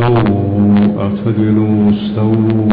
استووا اعتدلوا استووا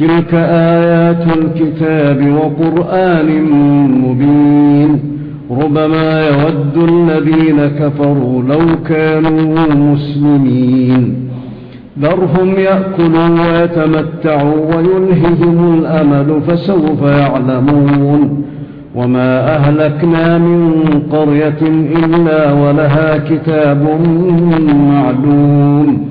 تلك آيات الكتاب وقرآن مبين ربما يود الذين كفروا لو كانوا مسلمين ذرهم يأكلوا ويتمتعوا وينهزم الأمل فسوف يعلمون وما أهلكنا من قرية إلا ولها كتاب معلوم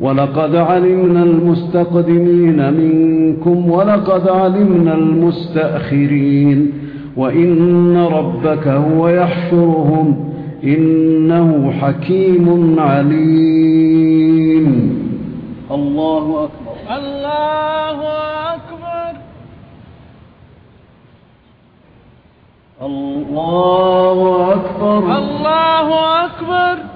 ولقد علمنا المستقدمين منكم ولقد علمنا المستأخرين وإن ربك هو يحشرهم إنه حكيم عليم الله أكبر الله أكبر الله أكبر الله أكبر, الله أكبر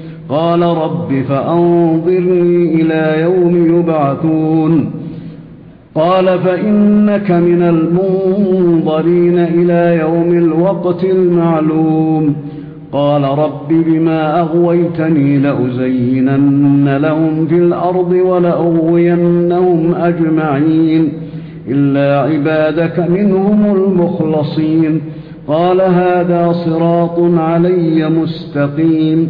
قال رب فأنظرني إلى يوم يبعثون قال فإنك من المنظرين إلى يوم الوقت المعلوم قال رب بما أغويتني لأزينن لهم في الأرض ولأغوينهم أجمعين إلا عبادك منهم المخلصين قال هذا صراط علي مستقيم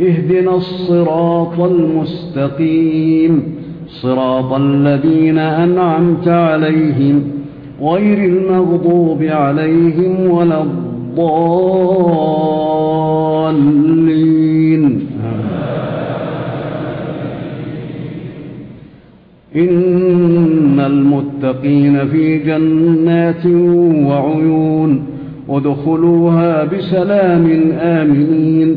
اهدنا الصراط المستقيم صراط الذين أنعمت عليهم غير المغضوب عليهم ولا الضالين. إن المتقين في جنات وعيون ودخلوها بسلام آمين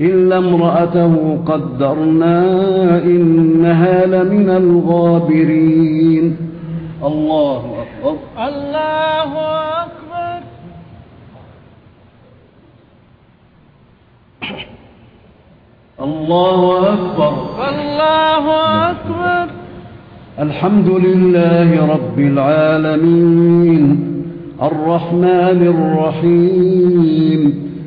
إلا امرأته قدرنا إنها لمن الغابرين الله أكبر. الله أكبر. الله أكبر. الله أكبر. الحمد لله رب العالمين. الرحمن الرحيم.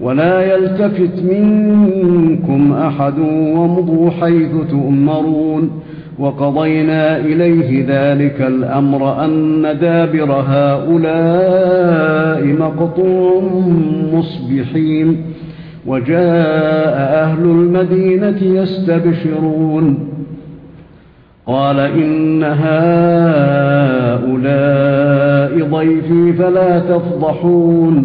ولا يلتفت منكم أحد ومضوا حيث تؤمرون وقضينا إليه ذلك الأمر أن دابر هؤلاء مقطوع مصبحين وجاء أهل المدينة يستبشرون قال إن هؤلاء ضيفي فلا تفضحون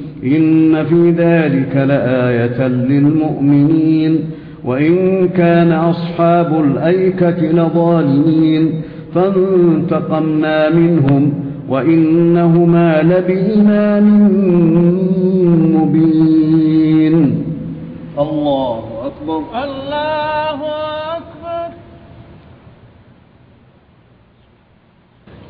إن في ذلك لآية للمؤمنين وإن كان أصحاب الأيكة لظالمين فانتقمنا منهم وإنهما لبإمام مبين. الله أكبر الله أكبر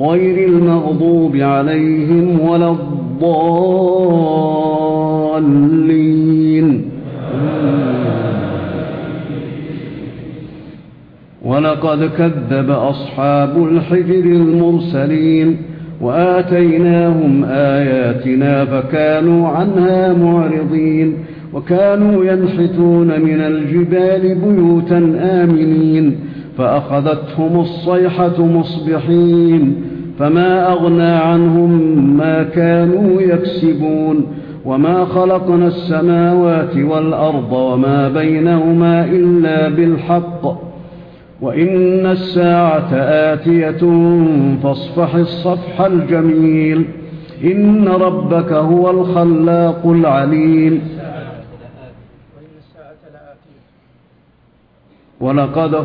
غير المغضوب عليهم ولا الضالين. ولقد كذب أصحاب الحجر المرسلين وآتيناهم آياتنا فكانوا عنها معرضين وكانوا ينحتون من الجبال بيوتا آمنين فأخذتهم الصيحة مصبحين فما أغنى عنهم ما كانوا يكسبون وما خلقنا السماوات والأرض وما بينهما إلا بالحق وإن الساعة آتية فاصفح الصفح الجميل إن ربك هو الخلاق العليم ولقد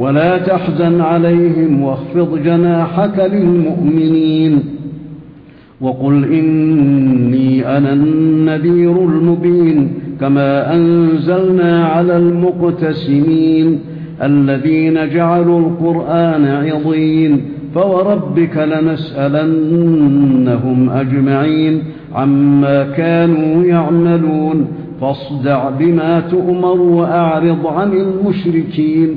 ولا تحزن عليهم واخفض جناحك للمؤمنين وقل إني أنا النذير المبين كما أنزلنا على المقتسمين الذين جعلوا القرآن عظيم فوربك لنسألنهم أجمعين عما كانوا يعملون فاصدع بما تؤمر وأعرض عن المشركين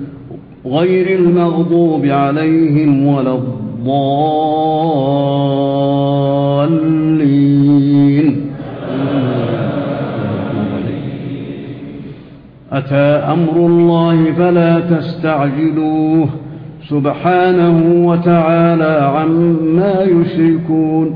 غير المغضوب عليهم ولا الضالين. أتى أمر الله فلا تستعجلوه. سبحانه وتعالى عما يشركون.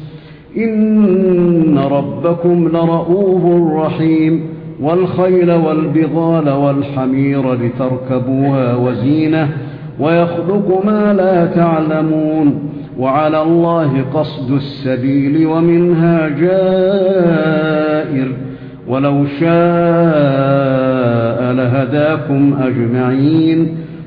إن ربكم لرؤوه رحيم والخيل والبغال والحمير لتركبوها وزينة ويخلق ما لا تعلمون وعلى الله قصد السبيل ومنها جائر ولو شاء لهداكم أجمعين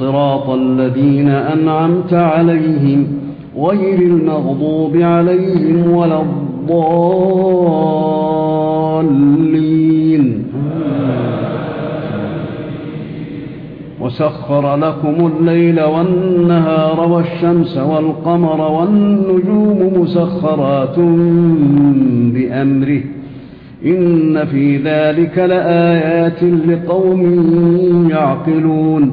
صراط الذين أنعمت عليهم غير المغضوب عليهم ولا الضالين. وسخر لكم الليل والنهار والشمس والقمر والنجوم مسخرات بأمره. إن في ذلك لآيات لقوم يعقلون.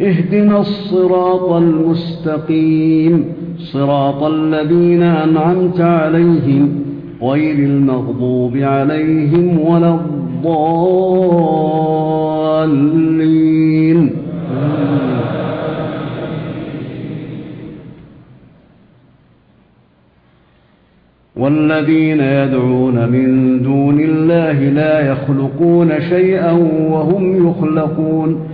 اهدنا الصراط المستقيم. صراط الذين أنعمت عليهم غير المغضوب عليهم ولا الضالين. والذين يدعون من دون الله لا يخلقون شيئا وهم يخلقون.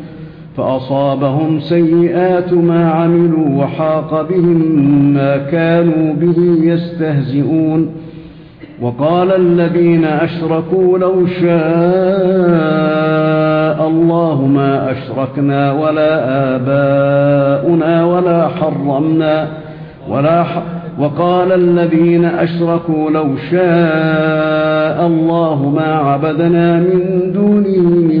فأصابهم سيئات ما عملوا وحاق بهم ما كانوا به يستهزئون. وقال الذين أشركوا لو شاء الله ما أشركنا ولا آباؤنا ولا حرمنا ولا ح... وقال الذين أشركوا لو شاء الله ما عبدنا من دونه من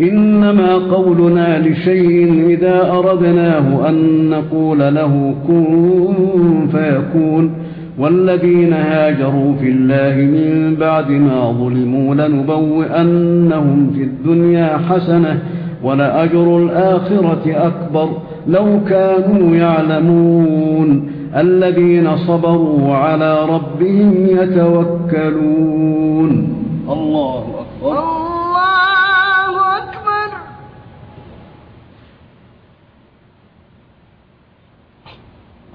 إنما قولنا لشيء إذا أردناه أن نقول له كن فيكون والذين هاجروا في الله من بعد ما ظلموا لنبوئنهم في الدنيا حسنة ولأجر الآخرة أكبر لو كانوا يعلمون الذين صبروا على ربهم يتوكلون الله أكبر.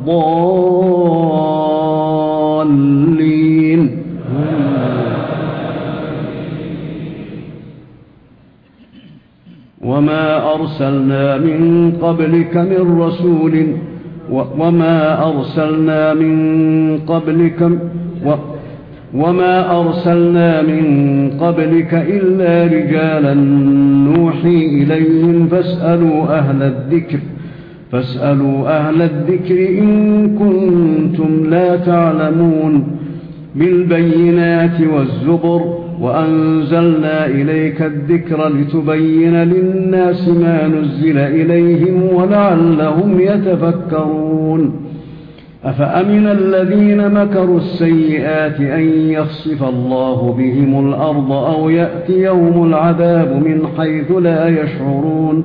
الضالين. وما أرسلنا من قبلك من رسول وما أرسلنا من قبلك وما أرسلنا من قبلك إلا رجالا نوحي إليهم فاسألوا أهل الذكر. فاسألوا أهل الذكر إن كنتم لا تعلمون بالبينات والزبر وأنزلنا إليك الذكر لتبين للناس ما نزل إليهم ولعلهم يتفكرون أفأمن الذين مكروا السيئات أن يخصف الله بهم الأرض أو يأتي يوم العذاب من حيث لا يشعرون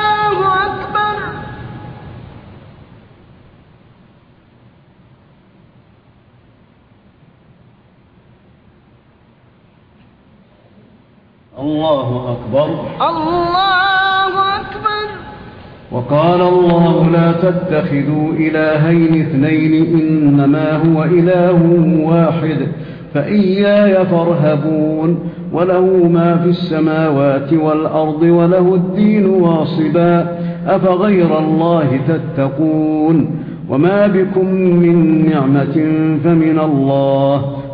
الله أكبر الله أكبر وقال الله لا تتخذوا إلهين اثنين إنما هو إله واحد فإياي فارهبون وله ما في السماوات والأرض وله الدين واصبا أفغير الله تتقون وما بكم من نعمة فمن الله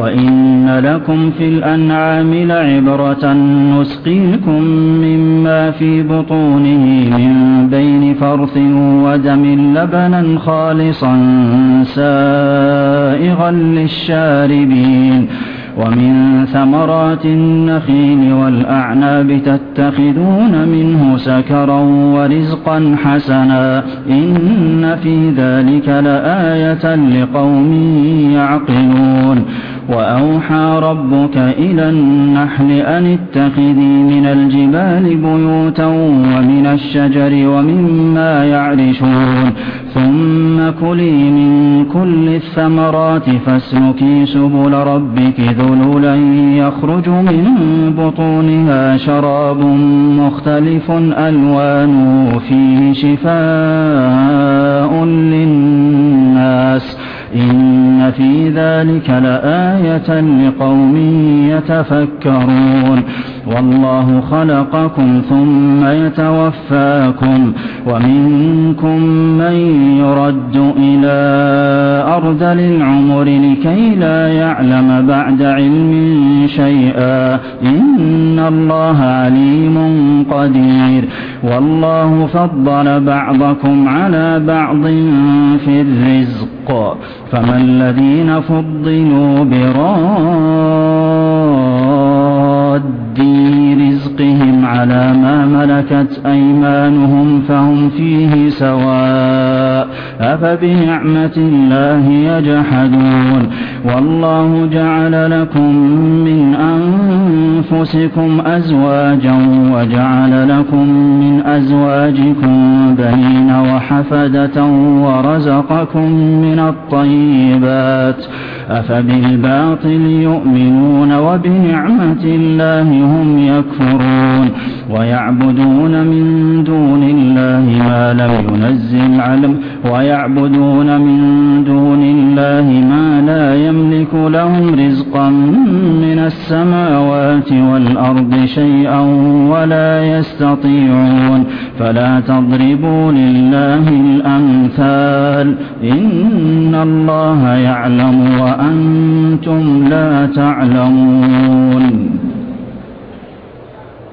وإن لكم في الأنعام لعبرة نسقيكم مما في بطونه من بين فرث ودم لبنا خالصا سائغا للشاربين ومن ثمرات النخيل والأعناب تتخذون منه سكرا ورزقا حسنا إن في ذلك لآية لقوم يعقلون وأوحى ربك إلى النحل أن اتخذي من الجبال بيوتا ومن الشجر ومما يعرشون ثم كلي من كل الثمرات فاسلكي سبل ربك ذلولا يخرج من بطونها شراب مختلف ألوانه فيه شفاء للناس إن في ذلك لآية لقوم يتفكرون والله خلقكم ثم يتوفاكم ومنكم من يرد إلى أرض للعمر لكي لا يعلم بعد علم شيئا إن الله عليم قدير والله فضل بعضكم على بعض في الرزق فما الذين فضلوا براد متردي رزقهم على ما ملكت أيمانهم فهم فيه سواء أفبنعمة الله يجحدون والله جعل لكم من أنفسكم أزواجا وجعل لكم من أزواجكم بنين وحفدة ورزقكم من الطيبات أفبالباطل يؤمنون وبنعمة الله بالله هم يكفرون ويعبدون من دون الله ما لم ينزل علم ويعبدون من دون الله ما لا يملك لهم رزقا من السماوات والأرض شيئا ولا يستطيعون فلا تضربوا لله الأمثال إن الله يعلم وأنتم لا تعلمون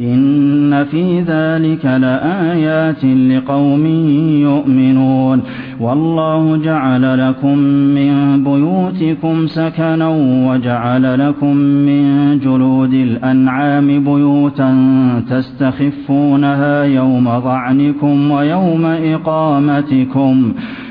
إن في ذلك لآيات لقوم يؤمنون والله جعل لكم من بيوتكم سكنا وجعل لكم من جلود الأنعام بيوتا تستخفونها يوم ضعنكم ويوم إقامتكم ويوم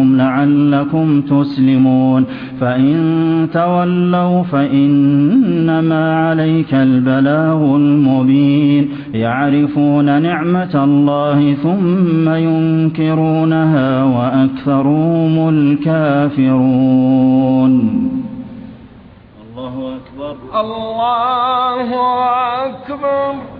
رَبَّكُمْ لَعَلَّكُمْ تُسْلِمُونَ. فَإِن تَوَلَّوْا فَإِنَّمَا عَلَيْكَ الْبَلَاغُ الْمُبِينُ. يَعْرِفُونَ نِعْمَةَ اللَّهِ ثُمَّ يُنْكِرُونَهَا وَأَكْثَرُهُمُ الْكَافِرُونَ. الله أكبر. الله أكبر.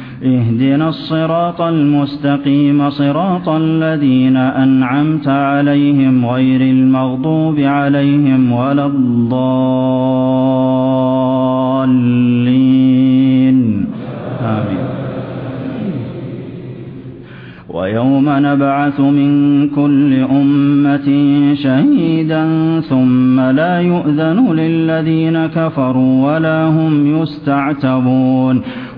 اهدنا الصراط المستقيم صراط الذين أنعمت عليهم غير المغضوب عليهم ولا الضالين. آمين. ويوم نبعث من كل أمة شهيدا ثم لا يؤذن للذين كفروا ولا هم يستعتبون.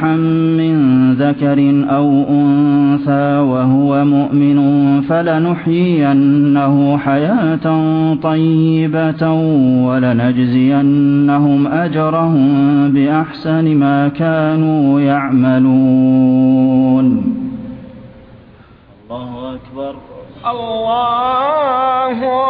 نكاحا من ذكر أو أنثى وهو مؤمن فلنحيينه حياة طيبة ولنجزينهم أجرهم بأحسن ما كانوا يعملون. الله أكبر. الله أكبر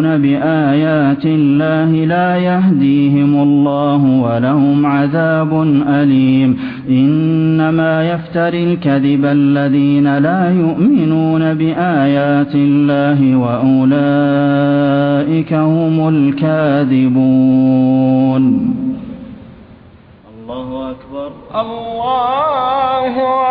يكفرون بآيات الله لا يهديهم الله ولهم عذاب أليم إنما يفتر الكذب الذين لا يؤمنون بآيات الله وأولئك هم الكاذبون الله أكبر الله أكبر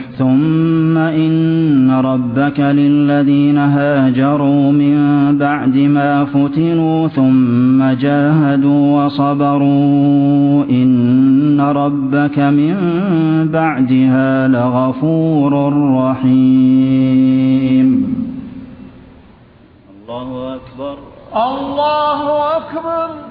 ثم إن ربك للذين هاجروا من بعد ما فتنوا ثم جاهدوا وصبروا إن ربك من بعدها لغفور رحيم. الله أكبر الله أكبر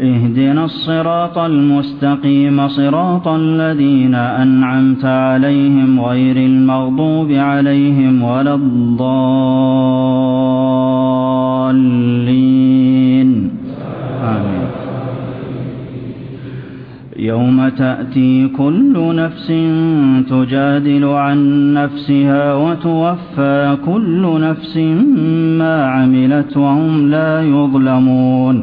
اهدنا الصراط المستقيم صراط الذين أنعمت عليهم غير المغضوب عليهم ولا الضالين. آمين. يوم تأتي كل نفس تجادل عن نفسها وتوفى كل نفس ما عملت وهم لا يظلمون.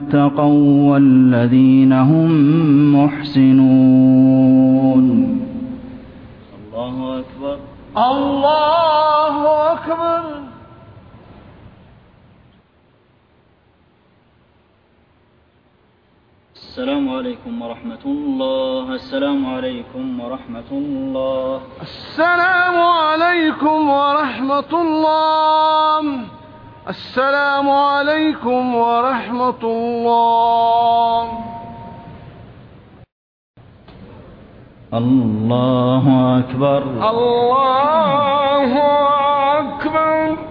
اتقوا والذين هم محسنون. الله أكبر الله أكبر السلام عليكم ورحمة الله السلام عليكم ورحمة الله السلام عليكم ورحمة الله السلام عليكم ورحمة الله. الله أكبر. الله أكبر.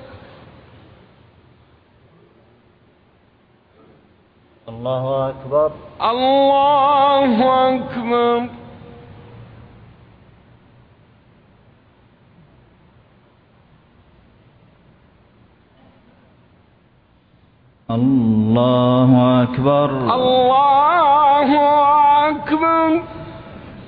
الله أكبر اللہ اکبر اللہ اکبر اللہ اکبر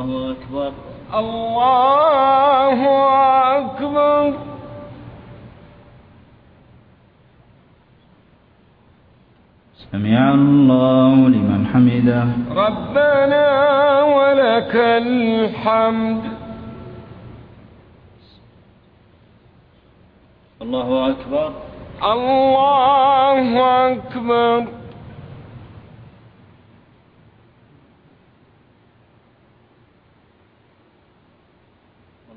اللہ اکبر اللہ اکبر سمع الله لمن حمده. ربنا ولك الحمد. الله أكبر الله أكبر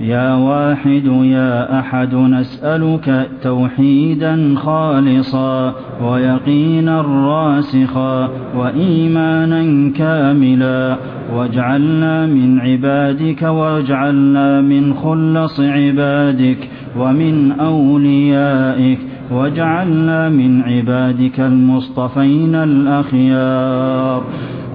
يا واحد يا أحد نسألك توحيدا خالصا ويقينا راسخا وإيمانا كاملا. واجعلنا من عبادك واجعلنا من خلص عبادك ومن أوليائك. واجعلنا من عبادك المصطفين الأخيار.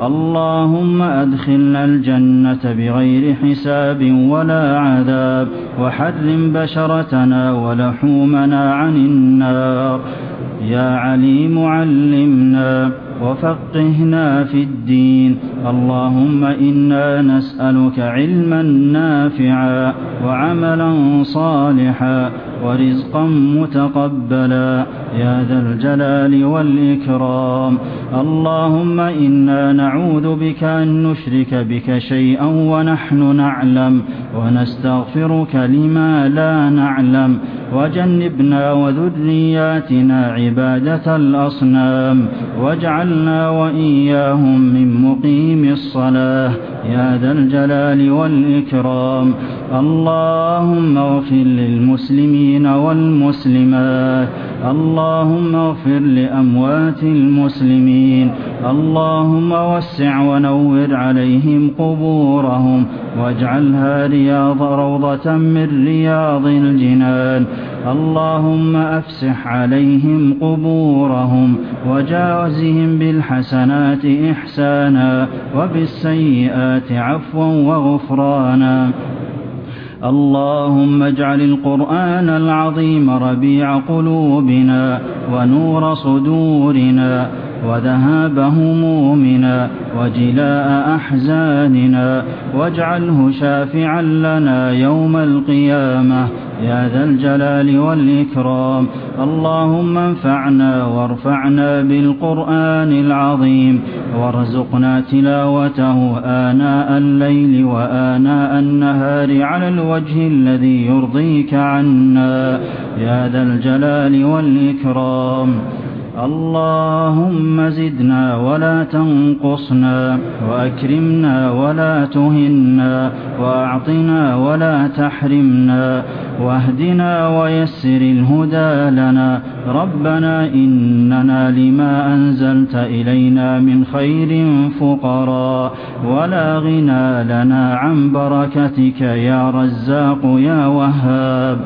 اللهم أدخلنا الجنة بغير حساب ولا عذاب وحرم بشرتنا ولحومنا عن النار. يا عليم علمنا وفقهنا في الدين. اللهم إنا نسألك علما نافعا وعملا صالحا. ورزقا متقبلا. يا ذا الجلال والإكرام. اللهم إنا نعوذ بك أن نشرك بك شيئا ونحن نعلم ونستغفرك لما لا نعلم. وجنبنا وذرياتنا عبادة الأصنام. واجعلنا وإياهم من مقيم الصلاة. يا ذا الجلال والإكرام. اللهم اغفر للمسلمين المسلمين والمسلمات. اللهم اغفر لأموات المسلمين. اللهم وسع ونور عليهم قبورهم. واجعلها رياض روضة من رياض الجنان. اللهم أفسح عليهم قبورهم وجاوزهم بالحسنات إحسانا وبالسيئات عفوا وغفرانا. اللهم اجعل القرآن العظيم ربيع قلوبنا ونور صدورنا وذهاب همومنا وجلاء أحزاننا واجعله شافعا لنا يوم القيامة يا ذا الجلال والإكرام. اللهم انفعنا وارفعنا بالقرآن العظيم. وارزقنا تلاوته آناء الليل وآناء النهار على الوجه الذي يرضيك عنا. يا ذا الجلال والإكرام. اللهم زدنا ولا تنقصنا وأكرمنا ولا تهنا وأعطنا ولا تحرمنا واهدنا ويسر الهدى لنا. ربنا إننا لما أنزلت إلينا من خير فقراء. ولا غنى لنا عن بركتك يا رزاق يا وهاب.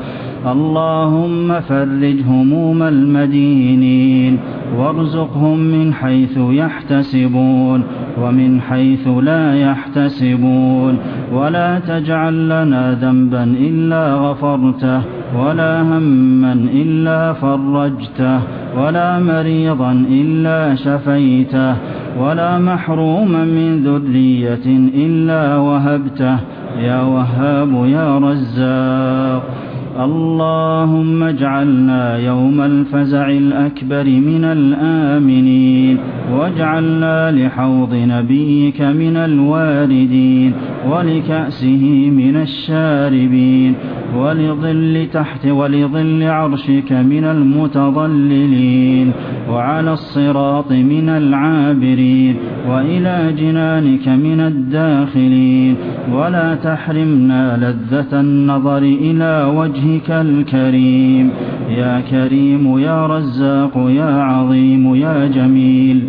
اللهم فرج هموم المدينين وارزقهم من حيث يحتسبون ومن حيث لا يحتسبون ولا تجعل لنا ذنبا إلا غفرته ولا هما إلا فرجته ولا مريضا إلا شفيته ولا محروما من ذرية إلا وهبته يا وهاب يا رزاق اللهم اجعلنا يوم الفزع الأكبر من الآمنين واجعلنا لحوض نبيك من الواردين ولكأسه من الشاربين ولظل تحت ولظل عرشك من المتضللين وعلى الصراط من العابرين وإلى جنانك من الداخلين ولا تحرمنا لذة النظر إلى وجه وجهك الكريم. يا كريم يا رزاق يا عظيم يا جميل.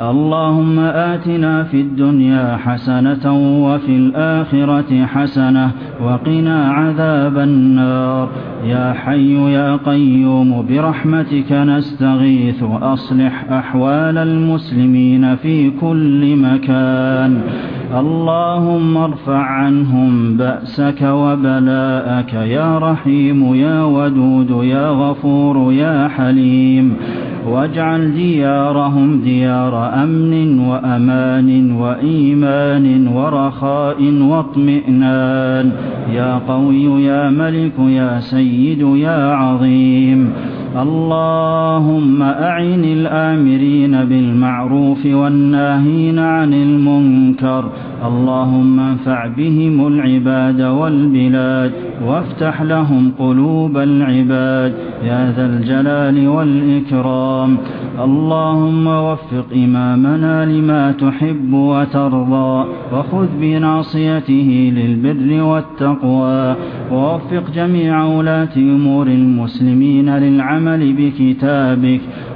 اللهم آتنا في الدنيا حسنة وفي الآخرة حسنة وقنا عذاب النار. يا حي يا قيوم برحمتك نستغيث أصلح أحوال المسلمين في كل مكان. اللهم ارفع عنهم بأسك وبلاءك يا رحيم يا ودود يا غفور يا حليم. واجعل ديارهم ديار أمن وأمان وإيمان ورخاء واطمئنان. يا قوي يا ملك يا سيد السيد يا عظيم. اللهم أعين الآمرين بالمعروف والناهين عن المنكر. اللهم انفع بهم العباد والبلاد وافتح لهم قلوب العباد يا ذا الجلال والإكرام اللهم وفق إمامنا لما تحب وترضى وخذ بناصيته للبر والتقوى ووفق جميع ولاة أمور المسلمين للعمل بكتابك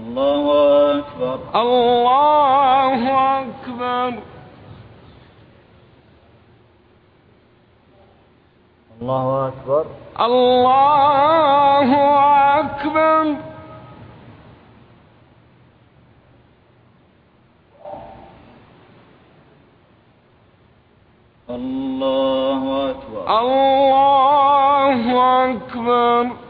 الله أكبر الله أكبر الله أكبر الله أكبر اللہ اکبر